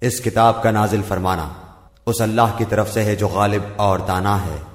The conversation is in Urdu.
اس کتاب کا نازل فرمانا، اس اللہ کی طرف سے ہے جو غالب اور دانا ہے۔